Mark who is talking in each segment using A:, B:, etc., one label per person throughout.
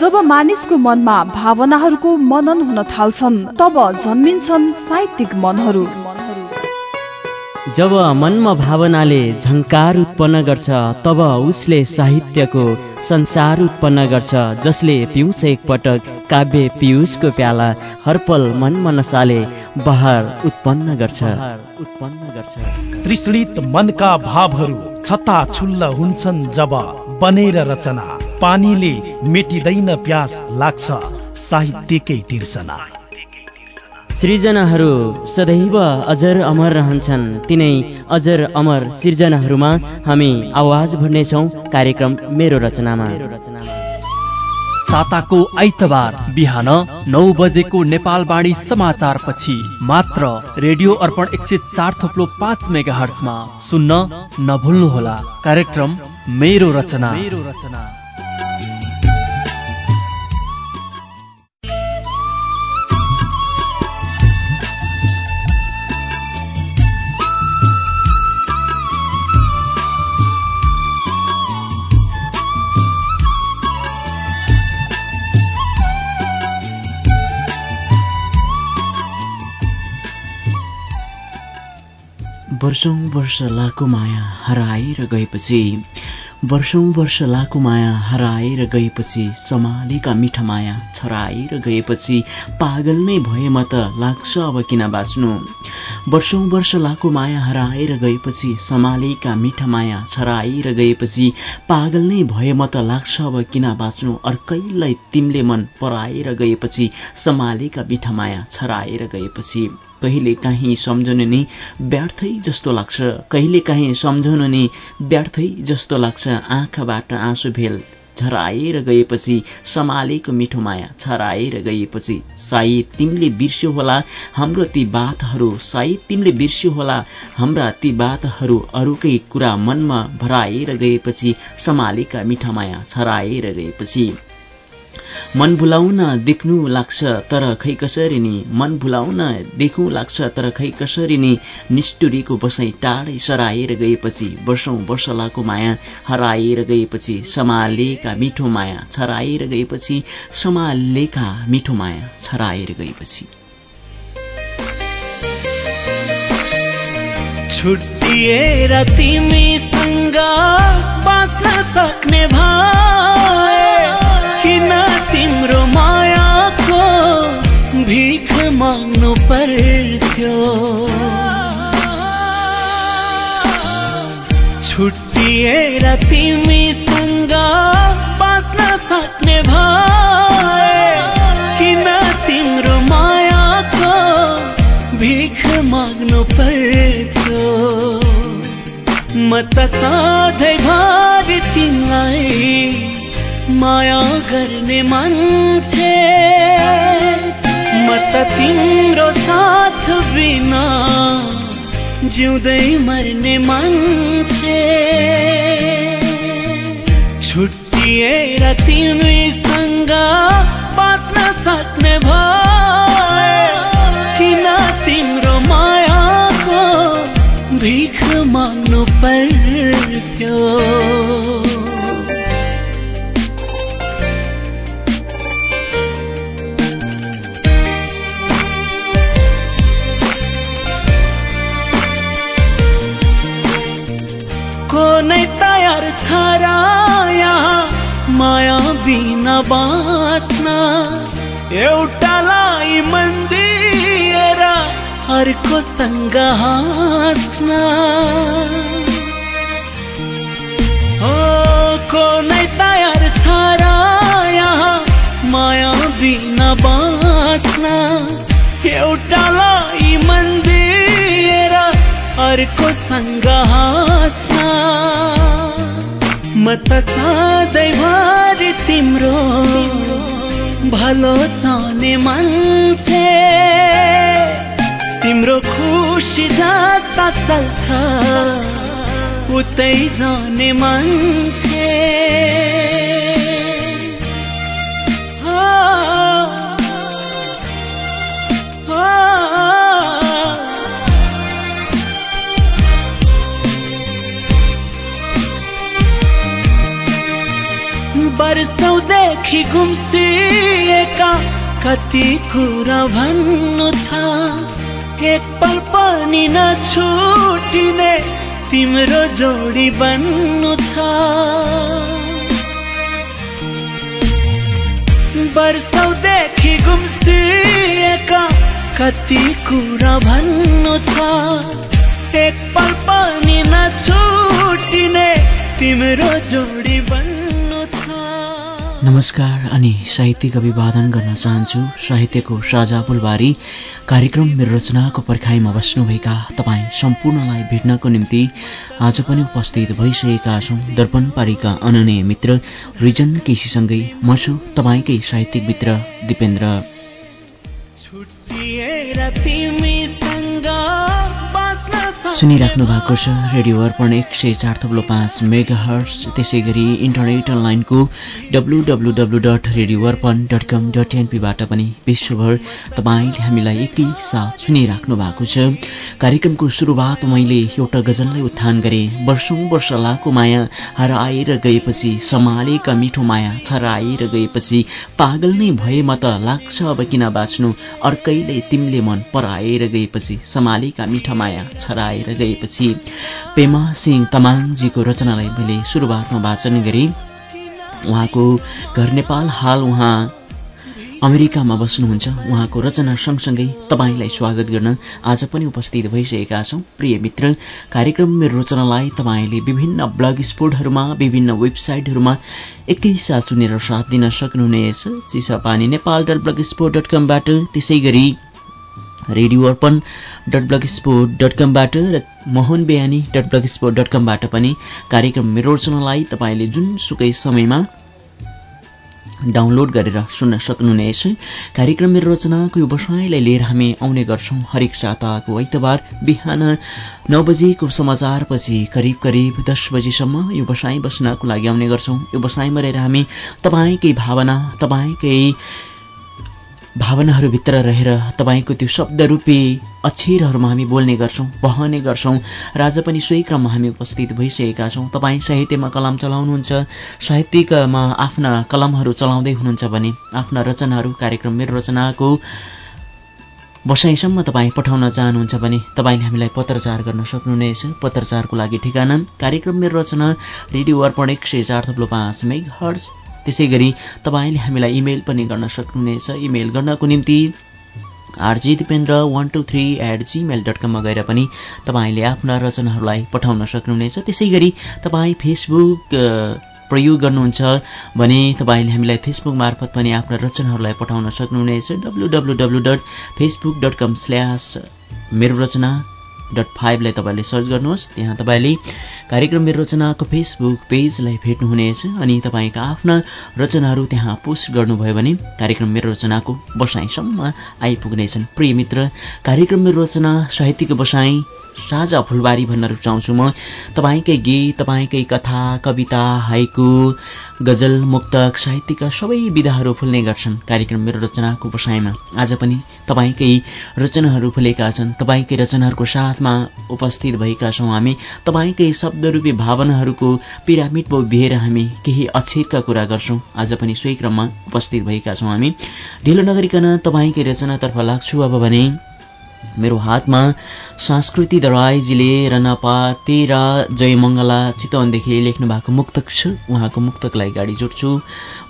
A: जब मानिसको मनमा भावनाहरूको मनन हुन थाल्छन् तब जन्मिन्छन् साहित्यिक मनहरू।
B: जब मनमा भावनाले झङ्कार उत्पन्न गर्छ तब उसले साहित्यको संसार उत्पन्न गर्छ जसले पिउँछ एकपटक काव्य पियुषको प्याला हरपल मन मनसाले बहार उत्पन्न गर्छ। उत्पन्न गर्छ
C: तृष्णित मनका भावहरू छता छुल्ल हुन्छन् जब बनेर रचना। पानीले मेटिँदैन प्यास लाग्छ साहित्यकै तिर्सना।
B: सृजनाहरू सदैव अजर अमर रहन्छन्। तिनै अजर अमर सृजनाहरूमा हामी आवाज भर्नेछौँ। कार्यक्रम मेरो रचनामा।
D: साताको आइतबार बिहान नौ बजेको नेपालवाणी समाचार पछि मात्र रेडियो अर्पण एक सय चार थोप्लो पाँच मेगा हर्समा सुन्न नभुल्नुहोला। कार्यक्रम मेरो रचना मेरो रचना।
B: वर्षौँ वर्ष लाको माया हराएर गएपछि वर्षौँ वर्ष लाको माया हराएर गएपछि सम्हालेका मिठा माया छराएर गएपछि पागल नै भए म त लाग्छ अब किन बाँच्नु? वर्षौँ वर्ष लाको माया हराएर गएपछि सम्हालेका मिठा माया छराएर गएपछि पागल नै भए म त लाग्छ अब किन बाँच्नु? अर्कैलाई तिमीले मन पराएर गएपछि सम्हालेका मिठा माया छराएर गएपछि। कहिले काहीँ सम्झनु नि व्यर्थै जस्तो लाग्छ। कहिले काहीँ सम्झाउनु नि व्यर्थै जस्तो लाग्छ आँखाबाट आँसु भेल। झराएर गएपछि सम्हालेको मिठो माया छराएर गएपछि सायद तिमीले बिर्स्यो होला हाम्रो ती बातहरू सायद तिमीले बिर्स्यो होला हाम्रा ती बातहरू अरूकै कुरा मनमा भराएर गएपछि सम्हालेका मिठा माया छराएर गएपछि। मन भुलाउन देख्नु लाग्छ तर खै कसरी नि? मन भुलाउन देखौँ लाग्छ तर खै कसरी नि? निष्ठुरीको बसाइ टाढै सराएर गएपछि वर्षौँ वर्ष लाको माया हराएर गएपछि समालेका मिठो माया छराएर गएपछि समालेका मिठो माया छराएर गएपछि।
E: छुट्टिएर तिमीसँग बाँच्न सक्ने किन तिम्रो मायाको भिख माग्नु पर्थ्यो। छुट्टिएर तिमीसँग मान्छे म त तिम्रो साथ बिना जिउँदै मर्ने मान्छे। छुट्टिएर तिमीसँग बाँच्न एउटालाई मन दिएर अर्को सँग हाँस्न। हो को नै तयार छ र यहाँ माया बिना बाँच्न। एउटालाई मन दिएर अर्को सँग हाँस्न। म त सधैँभरि तिम्रो भलो चाहने मान्छे। तिम्रो खुसी जाता चल्छ उतै जाने मान्छे। वर्षौँदेखि देखि गुम्सिएका कति कुरा भन्नु छ। एक पल पनि नछुटिने तिम्रो जोडी बन्नु छ। वर्षौदेखि गुम्सिएका कति कुरा भन्नु छ। एक पल पनि नछुटिने तिम्रो जोडी बन्नु
B: नमस्कार अनि साहित्यिक अभिवादन गर्न चाहन्छु साहित्यको साझा फुलबारी कार्यक्रम मेरो रचनाको पर्खाइमा बस्नुभएका तपाईँ सम्पूर्णलाई भेट्नको निम्ति आज पनि उपस्थित भइसकेका छौँ दर्पण पारीका अननीय मित्र रिजन केसीसँगै। म छु तपाईँकै साहित्यिक मित्र दिपेन्द्र। सुनिराख्नु भएको छ। रेडियो अर्पण एक सय चार थप्लो पाँच मेगा हर्स त्यसै गरी इन्टरनेट अनलाइनको W W W dot radio Arpan dot com dot एनपीबाट पनि विश्वभर तपाईँले हामीलाई एकैसाथ सुनिराख्नु भएको छ। कार्यक्रमको सुरुवात मैले एउटा गजललाई उत्थान गरेँ। वर्षौँ वर्ष लाको माया हराएर गएपछि सम्हालेका मिठो माया छराएर गएपछि पागल नै भए म त लाग्छ अब किन बाँच्नु? अर्कैले तिमीले मन पराएर गएपछि सम्हालेका मिठा माया छराएर गएपछि। पेमा सिंह तमाङजीको रचनालाई मैले सुरुवातमा वाचन गरेँ। उहाँको घर नेपाल हाल उहाँ अमेरिकामा बस्नुहुन्छ। उहाँको रचना सँगसँगै तपाईँलाई स्वागत गर्न आज पनि उपस्थित भइसकेका छौँ। प्रिय मित्र कार्यक्रम मेरो रचनालाई तपाईँले विभिन्न ब्लग स्पोर्टहरूमा विभिन्न वेबसाइटहरूमा एकैसाथ सुनेर साथ दिन सक्नुहुनेछ। Chisapani Nepal dot blogspot dot कमबाट। त्यसै गरी radio Arpan dot blogspot dot कमबाट र Mohan Beyani dot blogspot dot कमबाट पनि कार्यक्रम मेरो रचनालाई तपाईँले जुनसुकै समयमा डाउनलोड गरेर सुन्न सक्नुहुनेछ कार्यक्रम मेरो रचनाको व्यवसायलाई लिएर हामी आउने गर्छौँ हरेक साताको आइतबार बिहान नौ बजेको समाचारपछि करिब करिब दस बजीसम्म व्यवसाय बस्नको लागि आउने गर्छौँ। व्यवसायमा रहेर हामी तपाईँकै भावना तपाईँकै भावनाहरूभित्र रहेर तपाईँको त्यो शब्दरूपी अक्षरहरूमा हामी बोल्ने गर्छौँ बहने गर्छौँ। र आज पनि सोही क्रममा हामी उपस्थित भइसकेका छौँ। तपाईँ साहित्यमा कलम चलाउनुहुन्छ साहित्यिकमा आफ्ना कलमहरू चलाउँदै हुनुहुन्छ भने आफ्ना रचनाहरू कार्यक्रम मेरो रचनाको बसाइसम्म तपाईँ पठाउन चाहनुहुन्छ भने तपाईँले हामीलाई पत्रचार गर्न सक्नुहुनेछ। पत्रचारको लागि ठेगाना कार्यक्रम मेरो रचना रेडियो अर्पण एक सय चार थप्लो पाँच मेग हर्स त्यसै गरी तपाईँले हामीलाई इमेल पनि गर्न सक्नुहुनेछ। इमेल गर्नको निम्ति R G Dipendra one two three at Gmail dot कममा गएर पनि तपाईँले आफ्ना रचनाहरूलाई पठाउन सक्नुहुनेछ। त्यसै गरी तपाईँ फेसबुक प्रयोग गर्नुहुन्छ भने तपाईँले हामीलाई फेसबुक मार्फत पनि आफ्ना रचनाहरूलाई पठाउन सक्नुहुनेछ। W W W dot Facebook dot com slash मेरो रचना डट फाइभलाई तपाईँले सर्च गर्नुहोस्। त्यहाँ तपाईँले कार्यक्रम मेरो रचनाको फेसबुक पेजलाई भेट्नुहुनेछ अनि तपाईँका आफ्ना रचनाहरू त्यहाँ पोस्ट गर्नुभयो भने कार्यक्रम मेरो रचनाको बसाइसम्म आइपुग्नेछन्। प्रिय मित्र कार्यक्रम मेरो रचना साहित्यिक बसाइ साझा फुलबारी भन्न रुचाउँछु म। तपाईँकै गीत तपाईँकै कथा कविता हाइकु गजल मुक्तक साहित्यका सबै विधाहरू फुल्ने गर्छन् कार्यक्रम मेरो रचनाको बसाइमा। आज पनि तपाईँकै रचनाहरू फुलेका छन्। तपाईँकै रचनाहरूको साथमा उपस्थित भएका छौँ हामी। तपाईँकै शब्दरूपी भावनाहरूको पिरामिडमा उभिएर हामी केही अक्षरका कुरा गर्छौँ। आज पनि सोही क्रममा उपस्थित भएका छौँ हामी। ढिलो नगरिकन तपाईँकै रचनातर्फ लाग्छु अब भने मेरो हातमा संस्कृति दराईजीले रनापा तेरा जयमङ्गला चितवनदेखि लेख्नु भएको मुक्तक छ। उहाँको मुक्तकलाई गाडी जोड्छु।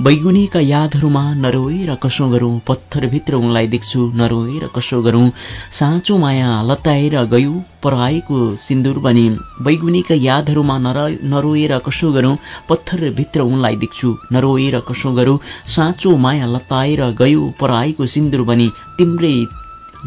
B: बैगुनीका यादहरूमा नरोएर कसो गरौँ? पत्थरभित्र उनलाई देख्छु। नरोएर कसो गरौँ? साँचो माया लताएर गयो पराएको सिन्दुर बनी। बैगुनीका यादहरूमा नर नरोएर कसो गरौँ? पत्थरभित्र उनलाई देख्छु। नरोएर कसो गरौँ? साँचो माया लताएर गयो पराएको सिन्दुर बनी। तिम्रै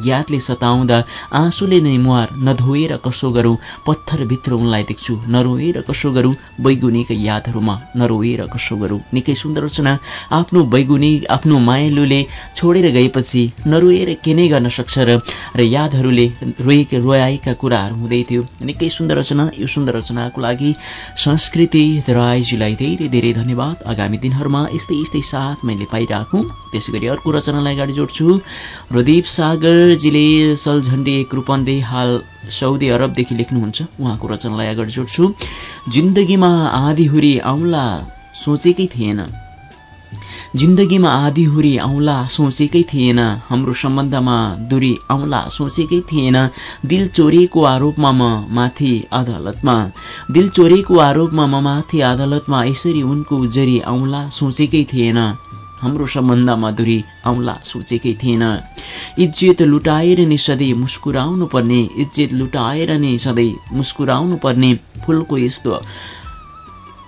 B: यादले सताउँदा आँसुले नै मुहार नधोएर कसो गरौँ? पत्थरभित्र उनलाई देख्छु। नरोएर कसो गरौँ? बैगुनीका यादहरूमा नरोएर कसो गरौँ? निकै सुन्दर रचना। आफ्नो बैगुनी आफ्नो मायालुले छोडेर गएपछि नरोएर के नै गर्न सक्छ र यादहरूले रोएका रोआएका कुराहरू हुँदै थियो। निकै सुन्दर रचना। यो सुन्दर रचनाको लागि संस्कृति राईजीलाई धेरै धेरै धन्यवाद। आगामी दिनहरूमा यस्तै यस्तै साथ मैले पाइराखौँ। त्यसै गरी अर्को रचनालाई अगाडि जोड्छु। प्रदीप सागरजीले सलझण्डे कृपन्दे हाल साउदी अरबदेखि लेख्नुहुन्छ। उहाँको रचनालाई अगाडि जोड्छु। जिन्दगीमा आधी हुरी आउला सोचेकै थिएन। जिन्दगीमा आधी हुरी आउला सोचेकै थिएन। हाम्रो सम्बन्धमा दूरी आउला सोचेकै थिएन। दिल चोरीको आरोपमा म माथि अदालतमा। दिल चोरीको आरोपमा म माथि अदालतमा। यसरी उनको उजरी आउला सोचेकै थिएन। हाम्रो सम्बन्धमा दूरी आउला सोचेकै थिएन। इज्जत लुटाएर नि सधैँ मुस्कुराउनु पर्ने इज्जत लुटाएर नि सधैँ मुस्कुराउनु पर्ने फुलको यस्तो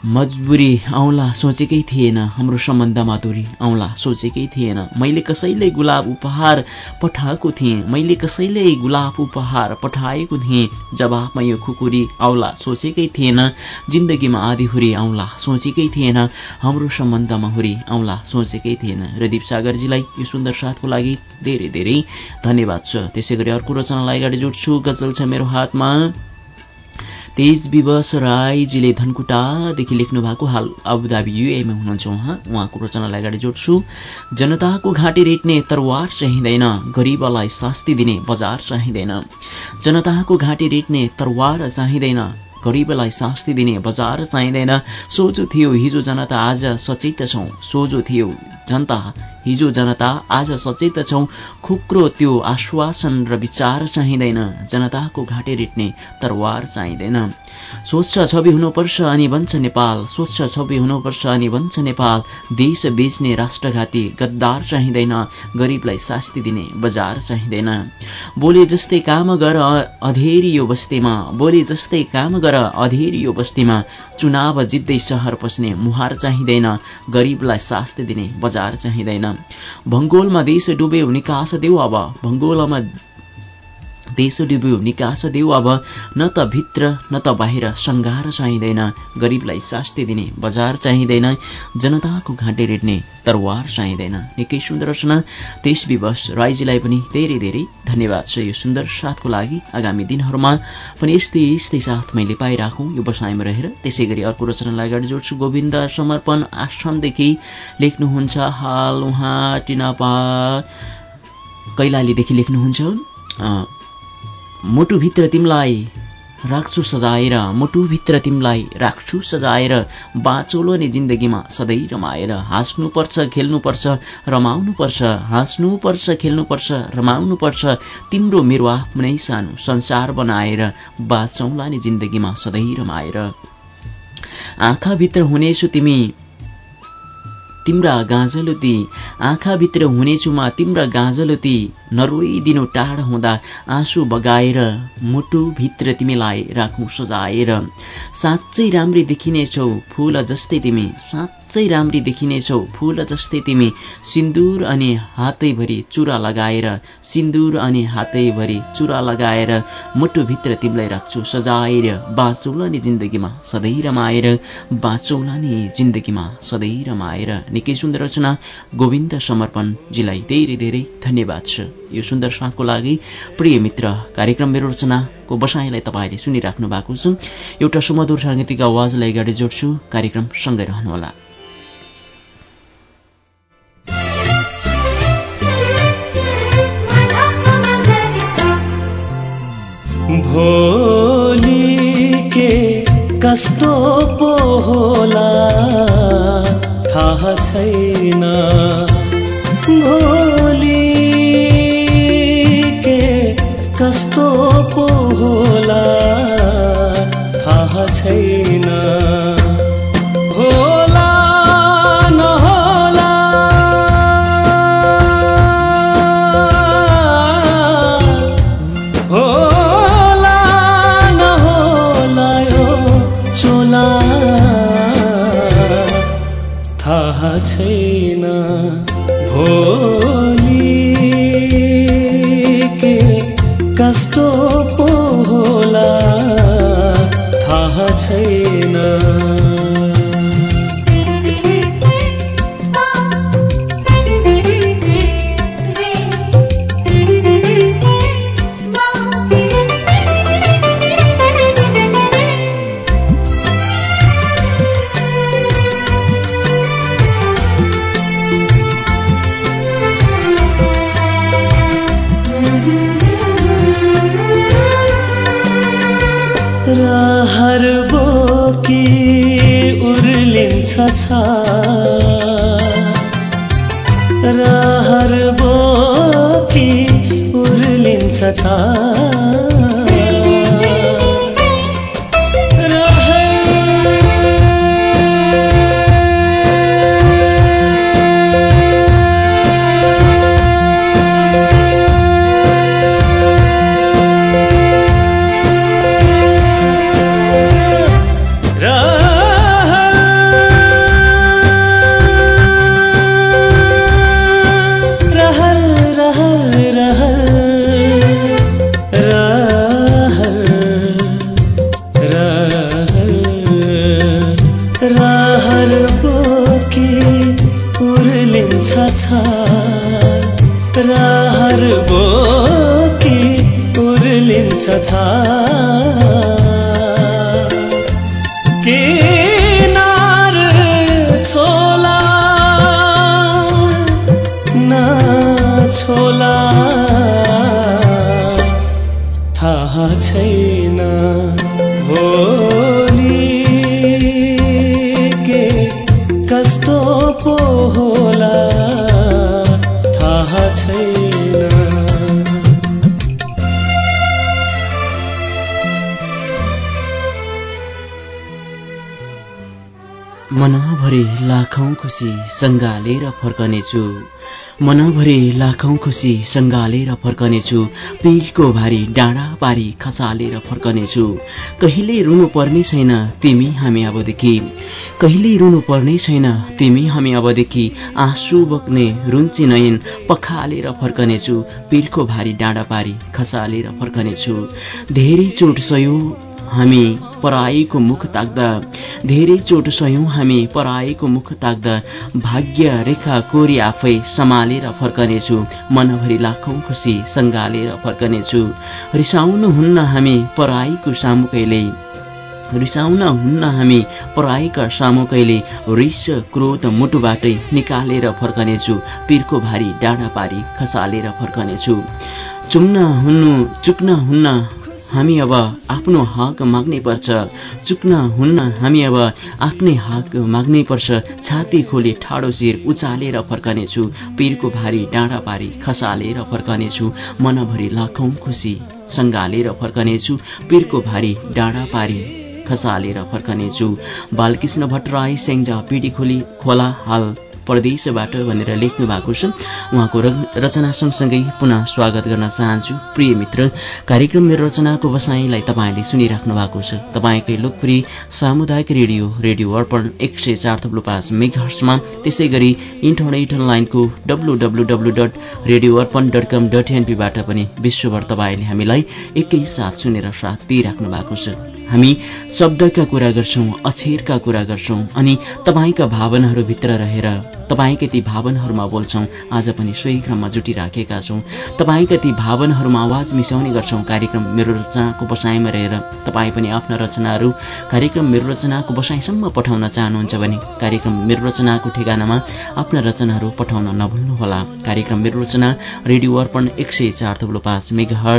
B: मजबुरी आउला सोचेकै थिएन हाम्रो सम्बन्धमा दूरी आउला सोचेकै थिएन। मैले कसैले गुलाब उपहार पठाएको थिएँ। मैले कसैले गुलाब उपहार पठाएको थिएँ। जवाबमा यो खुकुरी आउला सोचेकै थिएन। जिन्दगीमा आधी हुरी आउला सोचेकै थिएन। हाम्रो सम्बन्धमा हुरी आउला सोचेकै थिएन। रदीप सागरजीलाई यो सुन्दर साथको लागि धेरै धेरै धन्यवाद छ। त्यसै गरी अर्को रचनालाई अगाडि जोड्छु। गजल छ मेरो हातमा। तेज विवश राईजीले धनकुटादेखि लेख्नु भएको हाल अबुधाबी युएमा हुनुहुन्छ उहाँ। उहाँको रचनालाई अगाडि जोड्छु। जनताको घाँटी रेट्ने तरवार चाहिँदैन गरिबलाई शास्ति दिने बजार चाहिँदैन। जनताको घाँटी रेट्ने तरवार चाहिँदैन गरिबलाई शास्ति दिने बजार चाहिँदैन। सोझो थियो हिजो जनता आज सचेत छौँ। सोझो थियो जनता हिजो जनता आज सचेत छौँ। खुक्रो त्यो आश्वासन र विचार चाहिँदैन। जनताको घाँटे रेट्ने तरवार चाहिँदैन। स्वच्छ छवि हुनुपर्छ अनि भन्छ नेपाल। स्वच्छ छवि हुनुपर्छ अनि भन्छ नेपाल। देश बेच्ने राष्ट्रघाती गद्दार चाहिँदैन गरिबलाई शास्ति दिने बजार चाहिँदैन। बोले जस्तै काम गर अधेरी यो बस्तीमा। बोले जस्तै काम गर अधेरी यो बस्तीमा। चुनाव जित्दै सहर पस्ने मुहार चाहिँदैन गरिबलाई शास्ति दिने बजार चाहिँदैन। भङ्गोलमा देश डुब्यो निकास देऊ अब। भङ्गोलमा देश डुब्यो निकास देऊ अब न त भित्र न त बाहिर सङ्घार चाहिँदैन। गरिबलाई शास्ति दिने बजार चाहिँदैन जनताको घाँटे रेट्ने तरवार चाहिँदैन। निकै सुन्दर रचना। त्यस विवश राईजीलाई पनि धेरै धेरै धन्यवाद। छ यो सुन्दर साथको लागि आगामी दिनहरूमा पनि यस्तै यस्तै साथ मैले पाइराखौँ। यो बसाइमा रहेर त्यसै गरी अर्को रचनालाई अगाडि जोड्छु। गोविन्द समर्पण आश्रमदेखि लेख्नुहुन्छ हाल उहाँ टिनापा। कैलालीदेखि लेख्नुहुन्छ मुटुभित्र तिमीलाई राख्छु सजाएर मुटुभित्र तिमीलाई राख्छु सजाएर बाँचोलो नि जिन्दगीमा सधैँ रमाएर हाँस्नुपर्छ खेल्नुपर्छ रमाउनुपर्छ हाँस्नुपर्छ खेल्नुपर्छ रमाउनुपर्छ तिम्रो मेरो आफ्नै सानो संसार बनाएर बाँचौँला नि जिन्दगीमा सधैँ रमाएर। आँखाभित्र हुनेछु तिमी तिम्रा गाँजलुती आँखाभित्र म तिम्रा गाँजलुती नरोइदिनु टाढ हुँदा आँसु बगाएर मुटुभित्र तिमीलाई राखौँ सजाएर साँच्चै राम्री देखिनेछौ फुल जस्तै तिमी साँच्चै राम्री देखिनेछौ फुल जस्तै तिमी सिन्दुर अनि हातैभरि चुरा लगाएर सिन्दुर अनि हातैभरि चुरा लगाएर मुटुभित्र तिमीलाई राख्छु सजाएर बाँचौला नि जिन्दगीमा सधैँ रमाएर बाँचौला नि जिन्दगीमा सधैँ रमाएर। निकै सुन्दर रचना गोविन्द समर्पणजीलाई धेरै धेरै धन्यवाद छ। यो सुन्दर साथको लागि प्रिय मित्र कार्यक्रम मेरो रचनाको बसाइलाई तपाईँले सुनिराख्नु भएको छ। एउटा सुमधुर साङ्गीतिक आवाजलाई अगाडि जोड्छु। कार्यक्रम सँगै रहनुहोला।
E: के कस्तो पो होला थाहा छैन। कस्तो पो होला। थाहा छैन। बोकी उर्लिन्छ छ। ছোলা
B: लाखौँ खुसी सङ्गालेर फर्कनेछु। मनभरि लाखौँ खुसी सङ्गालेर फर्कनेछु। पिलको भारी डाँडा पारी खसालेर फर्कनेछु। कहिले रुनु पर्ने छैन तिमी हामी अबदेखि। कहिले रुनु पर्ने छैन तिमी हामी अबदेखि। आँसु बोक्ने रुन्ची नयन पखालेर फर्कनेछु। पिरको भारी डाँडा पारी खसालेर फर्कनेछु। धेरै चोट सयो हामी पराईको मुख ताक्दा धेरै चोट सयौँ हामी पराएको मुख ताक्दा भाग्य रेखा कोरी आफै सम्हालेर फर्कनेछु मनभरि लाखौँ खुसी सङ्गालेर फर्कनेछु। रिसाउनु हुन्न हामी पराईको सामु कहिले रिसाउन हुन्न हामी पराईका सामु कहिले रिस क्रोध मुटुबाटै निकालेर फर्कनेछु पिरको भारी डाँडा पारी खसालेर फर्कनेछु। चुम्न हुनु चुक्न हुन्न हामी अब आफ्नो हक माग्नै पर्छ। चुक्न हुन्न हामी अब आफ्नै हक माग्नै पर्छ। छाती खोले ठाडो शिर उचालेर फर्कनेछु। पिरको भारी डाँडा पारी खसालेर फर्कनेछु। मनभरि लाखौँ खुसी सङ्गालेर फर्कनेछु। पिरको भारी डाँडा पारी खसालेर फर्कनेछु। बालकृष्ण भट्टराई सेङ्जा पिडी खोली खोला हाल परदेशबाट भनेर लेख्नु भएको छ। उहाँको रचना सँगसँगै पुनः स्वागत गर्न चाहन्छु। प्रिय मित्र कार्यक्रम मेरो रचनाको बसाईलाई तपाईँले सुनिराख्नु भएको छ। तपाईँकै लोकप्रिय सामुदायिक रेडियो रेडियो अर्पण एक सय चार थप्लो पाँच मेघर्समा त्यसै गरी इन्टरनेट लाइनको W W W dot radio Arpan dot com dot एनपीबाट पनि विश्वभर तपाईँले हामीलाई एकैसाथ सुनेर साथ दिइराख्नु भएको छ। हामी शब्दका कुरा गर्छौँ अक्षरका कुरा गर्छौँ अनि तपाईँका भावनाहरूभित्र रहेर तपाईँका ती भावनाहरूमा बोल्छौँ। आज पनि सोही क्रममा जुटिराखेका छौँ। तपाईँका ती भावनाहरूमा आवाज मिसाउने गर्छौँ। कार्यक्रम मेरो रचनाको बसाइमा रहेर तपाईँ पनि आफ्ना रचनाहरू कार्यक्रम मेरो रचनाको बसाइसम्म पठाउन चाहनुहुन्छ भने कार्यक्रम मेरो रचनाको ठेगानामा आफ्ना रचनाहरू पठाउन नभुल्नुहोला। कार्यक्रम मेरो रचना रेडियो अर्पण एक सय चार थप्लो पाँच मेगा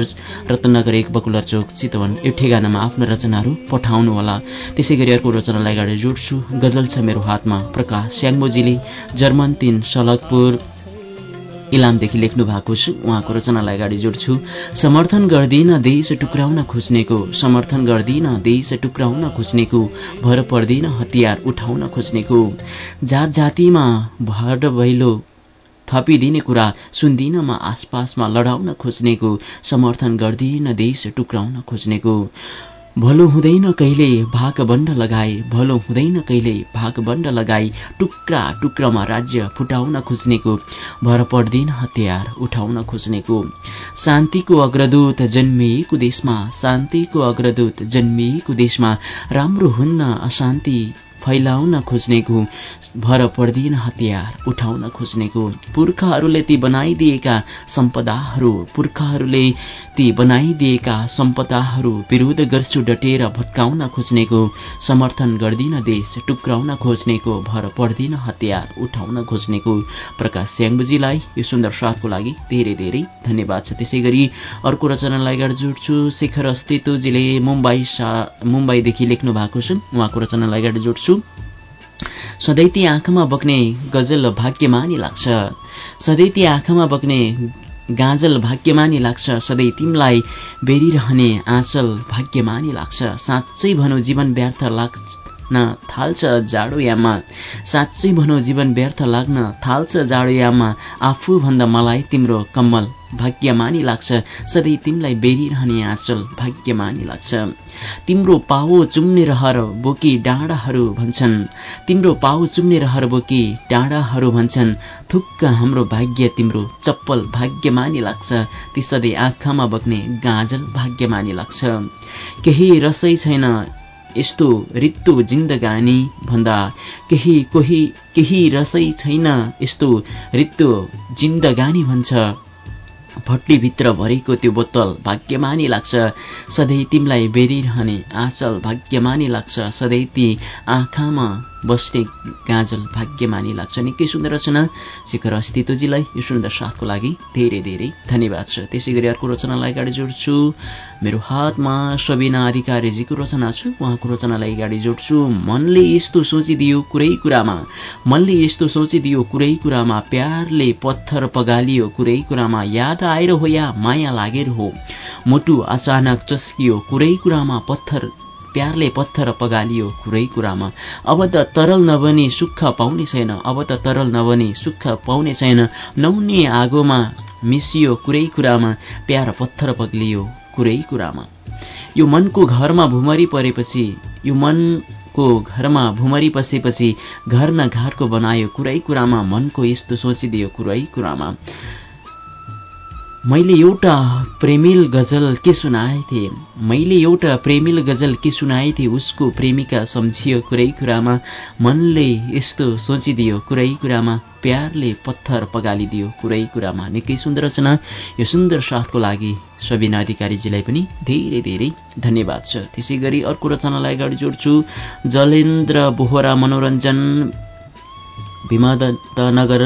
B: रत्नगर एक बकुलर चोक चितवन। यो ठेगानामा आफ्ना रचनाहरू पठाउनुहोला। त्यसै गरी अर्को रचनालाई अगाडि जोड्छु। गजल छ मेरो हातमा। प्रकाश स्याङ्बोजीले जर्मन तिन सलकपुर इलामदेखि लेख्नु भएको छु। उहाँको रचनालाई अगाडि जोड्छु। समर्थन गर्दिन देश टुक्राउन खोज्नेको समर्थन गर्दिन देश टुक्राउन खोज्नेको भर पर्दिन हतियार उठाउन खोज्नेको। जात जातिमा भर भैलो थपिदिने कुरा सुन्दिन म आसपासमा लडाउन खोज्नेको समर्थन गर्दिन देश टुक्राउन खोज्नेको। भलो हुँदैन कहिले भागबण्ड लगाए भलो हुँदैन कहिले भागबण्ड लगाई टुक्रा टुक्रामा राज्य फुटाउन खोज्नेको भर पर्दैन हतियार उठाउन खोज्नेको। शान्तिको अग्रदूत जन्मिएको देशमा शान्तिको अग्रदूत जन्मिएको देशमा राम्रो हुन्न अशान्ति फैलाउन खोज्नेको भर पर्दिन हतियार उठाउन खोज्नेको पुर्खाहरूले ती बनाइदिएका सम्पदाहरू पुर्खाहरूले ती बनाइदिएका सम्पदाहरू विरोध गर्छु डटेर भत्काउन खोज्नेको समर्थन गर्दिन देश टुक्राउन खोज्नेको भर पर्दिन हतियार उठाउन खोज्नेको प्रकाश स्याङ्बुजीलाई यो सुन्दर साथको लागि धेरै धेरै धन्यवाद छ। त्यसै गरी अर्को रचनालाई अगाडि जोड्छु। शेखर अस्तित्वजीले मुम्बई मुम्बईदेखि लेख्नु भएको छ उहाँको रचनालाई अगाडि जोड्छु। सधैँ ती आँखामा बग्ने गजल भाग्यमानी लाग्छ। सधैँ ती आँखामा बग्ने गाजल भाग्यमानी लाग्छ। सधैँ तिमीलाई बेरिरहने आँचल भाग्यमानी लाग्छ। साँच्चै भनौँ जीवन व्यर्थ लाग्छ। लाग्न थाल्छ जाडोयाममा साँच्चै भनौँ जीवन व्यर्थ लाग्न थाल्छ जाडोयाममा आफूभन्दा मलाई तिम्रो कम्मल भाग्यमानी लाग्छ। सधैँ तिमीलाई बेरिरहने आँचल भाग्यमानी लाग्छ। तिम्रो पाउ चुम्ने रहर बोकी डाँडाहरू भन्छन्। तिम्रो पाउ चुम्ने रहर बोकी डाँडाहरू भन्छन्। थुक्क हाम्रो भाग्य तिम्रो चप्पल भाग्यमानी लाग्छ। ती सधैँ आँखामा बग्ने गाजल भाग्यमानी लाग्छ। केही रसै छैन यस्तो रित्तो जिन्दगानी भन्दा केही कोही केही रसै छैन यस्तो रित्तो जिन्दगानी भन्छ। भट्टीभित्र भरेको त्यो बोतल भाग्यमानी लाग्छ। सधैँ तिमीलाई बेरिरहने आँचल भाग्यमानी लाग्छ। सधैँ ती आँखामा बस्ने गाजल भाग्यमानी लाग्छ। निकै सुन्दर रचना। शिखर अस्तित्वजीलाई यो सुन्दर साथको लागि धेरै धेरै धन्यवाद छ। त्यसै गरी अर्को रचनालाई अगाडि जोड्छु। मेरो हातमा सबिना अधिकारीजीको रचना छु। उहाँको रचनालाई अगाडि जोड्छु। मनले यस्तो सोचिदियो कुरै कुरामा। मनले यस्तो सोचिदियो कुरै कुरामा। प्यारले पत्थर पगालियो कुरै कुरामा। याद आएर हो या माया लागेर हो। मुटु अचानक चस्कियो कुरै कुरामा। पत्थर प्यारले पत्थर पगालियो कुरै कुरामा। अब त तरल नबनी सुख पाउने छैन। अब त तरल नबनी सुख पाउने छैन। नौनी आगोमा मिसियो कुरै कुरामा। प्यार पत्थर पग्लियो कुरै कुरामा। यो मनको घरमा भुमरी परेपछि यो मनको घरमा भुमरी पसेपछि घर न घाटको बनायो कुरै कुरामा। मनको यस्तो सोचिदियो कुरै कुरामा। मैले एउटा प्रेमिल गजल के सुनाएथे मैले एउटा प्रेमिल गजल के सुनाएथे उसको प्रेमिका सम्झियो कुरै कुरामा मनले यस्तो सोचिदियो कुरै कुरामा प्यारले पत्थर पगालिदियो कुरै कुरामा निकै सुन्दर रचना। यो सुन्दर साथको लागि सबिना अधिकारीजीलाई पनि धेरै धेरै धन्यवाद छ। त्यसै गरी अर्को रचनालाई अगाडि जोड्छु। जलेन्द्र बोहरा मनोरञ्जन भीमदत्त नगर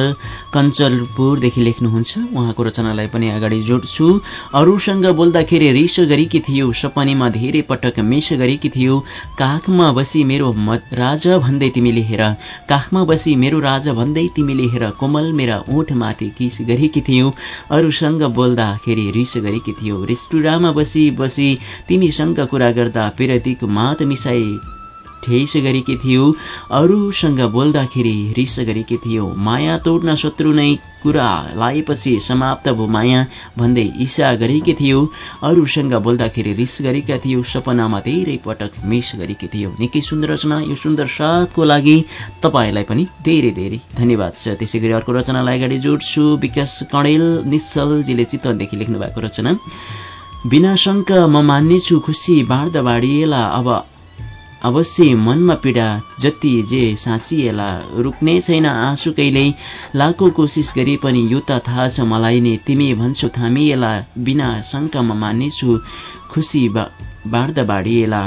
B: कञ्चलपुरदेखि लेख्नुहुन्छ। उहाँको रचनालाई पनि अगाडि जोड्छु। अरूसँग बोल्दाखेरि रिस गरेकी थियौ सपनीमा धेरै पटक मिस गरेकी थियौ। काखमा बसी मेरो राजा भन्दै तिमीले हेर। काखमा बसी मेरो राजा भन्दै तिमीले हेर। कोमल मेरा ओठमाथि किस गरेकी थियौ? अरूसँग बोल्दाखेरि रिस गरेकी थियौ। रेस्टुरामा बसी बसी तिमीसँग कुरा गर्दा पिरतीको मात मिसाई ठेस गरेकी थियौ। अरूसँग बोल्दाखेरि रिस गरेकी थियौ। माया तोड्न शत्रु नै कुरा लाएपछि समाप्त भयो माया भन्दै इसा गरेकी थियौ। अरूसँग बोल्दाखेरि रिस गरेका थियौ। सपनामा धेरै पटक मिस गरेकी थियौ। निकै सुन्दर रचना। यो सुन्दर साथको लागि तपाईँलाई पनि धेरै धेरै धन्यवाद छ। त्यसै गरी अर्को रचनालाई अगाडि जोड्छु। विकास कणेल निश्चलजीले चितवनदेखि लेख्नु भएको रचना। बिना शङ्क म मान्नेछु खुसी बाँड्दा बाँडिएला अब अवश्य मनमा पीडा जति जे साँचिएला रुक्ने छैन आँसु कहिल्यै। कोसिस गरे पनि यो त थाहा छ मलाई नै तिमी भन्छौ थामिएला बिना शङ्कामा मान्नेछु खुसी बाँड्दा बाँडिएला।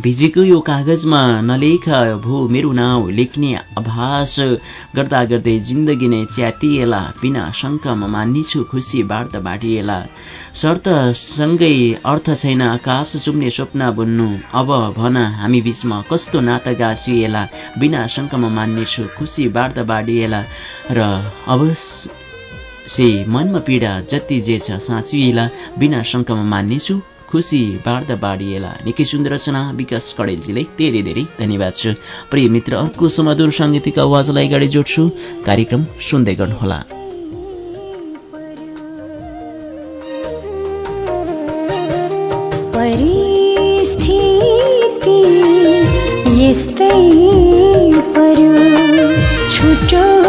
B: भिजेको यो कागजमा नलेख भो मेरो नाउँ लेख्ने आभास गर्दा गर्दै जिन्दगी नै च्यातिएला बिना शङ्कामा मान्नेछु खुसी बाँड्दा बाँडिएला। शर्तसँगै अर्थ छैन आकाश चुम्ने स्वप्न बुन्नु। अब भन हामी बिचमा कस्तो नाता गाँसिएला बिना शङ्कामा मान्नेछु खुसी बाँड्दा बाँडिएला। र अवश्य मनमा पीडा जति जे छ साँचिएला बिना शङ्कामा मान्नेछु। खुसी बाँड्दा बाँडिएला निकै सुन्दर रचना विकास कडेलजीलाई धेरै धेरै धन्यवाद छ। प्रिय मित्र अर्को सुमधुर साङ्गीतिक आवाजलाई अगाडि जोड्छु। कार्यक्रम सुन्दै गर्नुहोला।
F: छुटो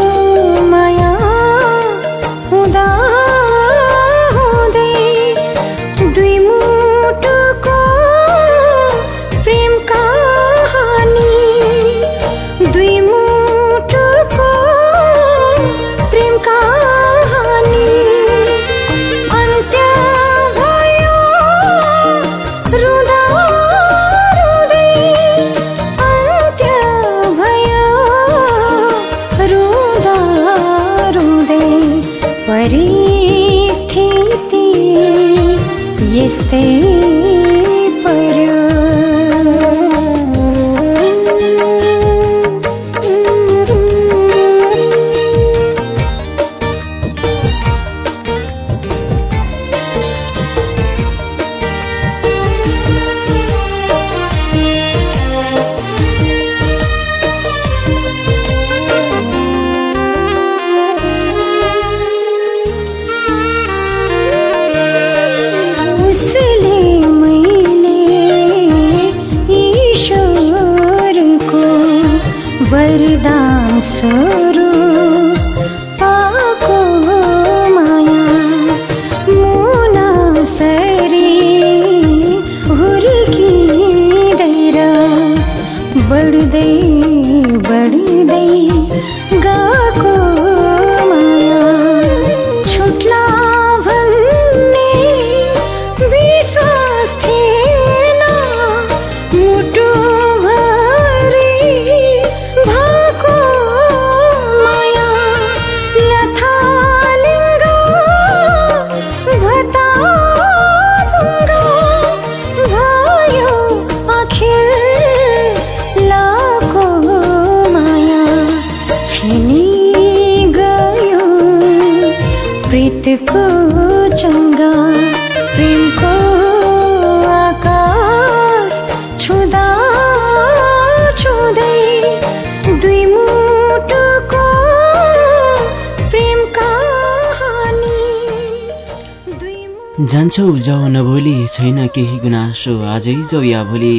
B: जान्छौ जाऊ नभोलि छैन केही गुनासो। आजै जाऊ या भोलि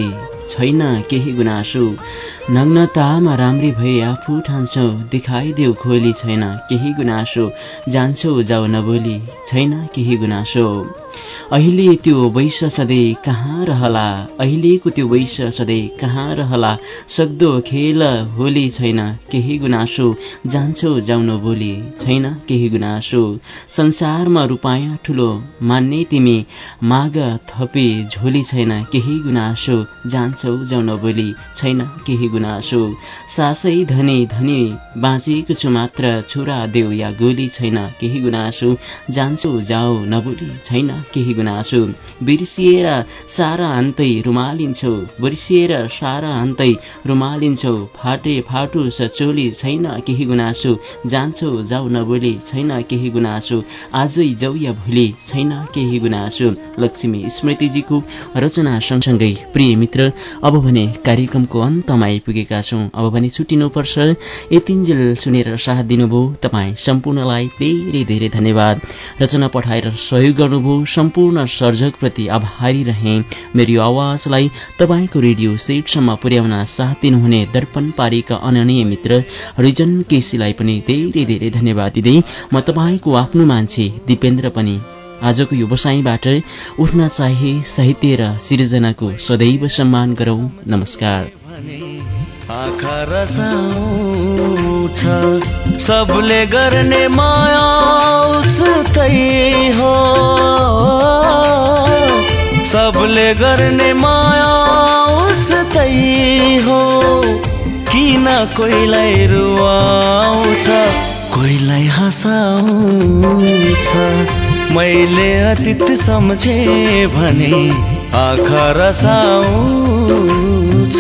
B: छैन केही गुनासो। नग्नतामा राम्री भए आफू ठान्छौ देखाइदेऊ खोली छैन केही गुनासो। जान्छौ जाऊ नभोलि छैन केही गुनासो। अहिले त्यो वैश सधैँ कहाँ रहला? अहिलेको त्यो वैश सधैँ कहाँ रहला? सक्दो खेल होली छैन केही गुनासो। जान्छौ जाउन भोलि छैन केही गुनासो। संसारमा रूपायाँ ठुलो मान्ने तिमी। माग थपे झोली छैन केही गुनासो। जान्छौ जाउन भोलि छैन केही गुनासो। सासै धनी धनी बाँचेको छु मात्र। छोरा देऊ या गोली छैन केही गुनासो। जान्छौ जाऊ नभोलि छैन केही बिर्सिएर सारा अन्तै रुमालिन्छौ। बिर्सिएर सारा अन्तै रुमालिन्छौ। फाटे फाटो सचोली छैन केही गुनासो। जान्छौ जाऊ नभोलि छैन केही गुनासो। आजै जाउ या भोलि छैन केही गुनासो। लक्ष्मी स्मृतिजीको रचना सँगसँगै प्रिय मित्र अब भने कार्यक्रमको अन्तमा आइपुगेका छौँ। अब भने छुट्टिनुपर्छ। यतिन्जेल सुनेर साथ दिनुभयो। तपाईँ सम्पूर्णलाई धेरै धेरै धन्यवाद। रचना पठाएर सहयोग गर्नुभयो। सम्पूर्ण सर्जकप्रति आभारी रहे। मेरो आवाजलाई तपाईँको रेडियो सेटसम्म पुर्याउन साथ दिनुहुने दर्पण पारीका अननीय मित्र रिजन केसीलाई पनि धेरै धेरै धन्यवाद दिँदै म तपाईँको आफ्नो मान्छे दिपेन्द्र पनि आजको यो बसाइबाट उठ्न चाहे साहित्य र सिर्जनाको सदैव सम्मान गरौँ। नमस्कार।
E: रसाउँछ सबले गर्ने माया हो। सबले गर्ने माया उस्तै हो। किन कोहीलाई रुवाउँछ कोहीलाई हँसाउँछ? मैले अतीत सम्झे भने आँखा रसाउँछ।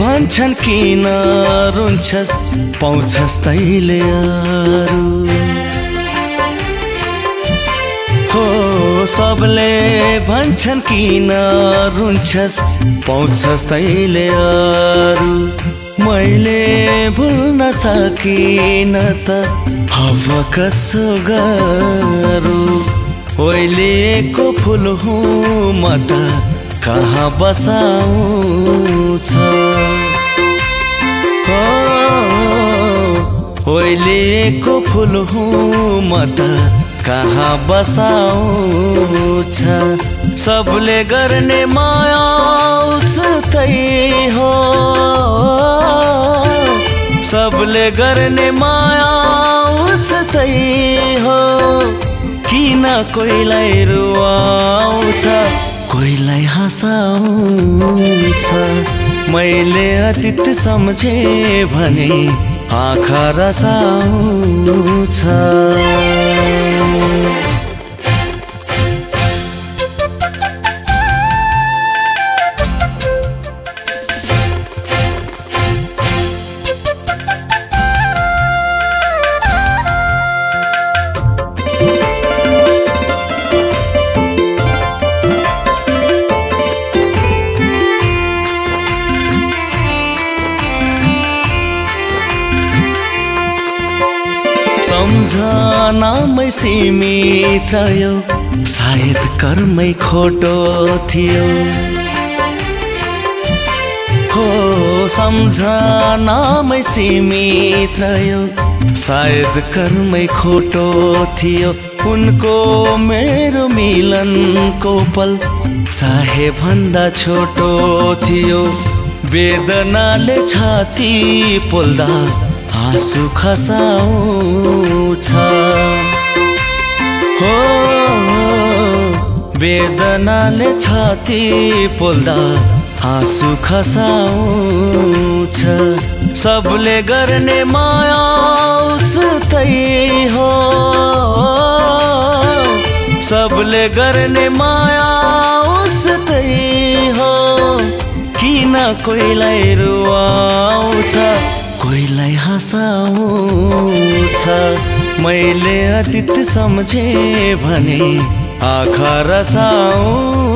E: भन्छन् किन रुन्छस्? पाउँछस् तैले अरू। हो सबले भन्छन् किन रुन्छस्? पाउँछस् तैले मैले भुल्न सकिन त अब कसो गरौँ? ओइलिएको फुल हुँ म त कहाँ बसाउँछ हो ओइलिएको फुल हुँ म त कहाँ बसाउँछ? सबले गर्ने माया हो। सबले गर्ने माया हो। किन कोहीलाई रुवाउँछ कोहीलाई हँसाउँछ? मैले अतीत सम्झे भने आँखा रसाउँछ। सीमित रह्यो सायद कर्मै खोटो थियो। हो सम्झनामै सीमित रह्यो। सायद कर्मै खोटो थियो। उनको मेरो मिलनको पल चाहे भन्दा छोटो थियो। वेदनाले छाती पोल्दा आँसु खसाउँछ। वेदनाले छाती पोल्दा हाँसु खसाउँछ। सबले गर्ने माया हो। सबले गर्ने माया हो। किन कोहीलाई रुवाउँछ कोहीलाई हँसाउँछ? मैले अतीत सम्झे भने आँखा रसाउँछ।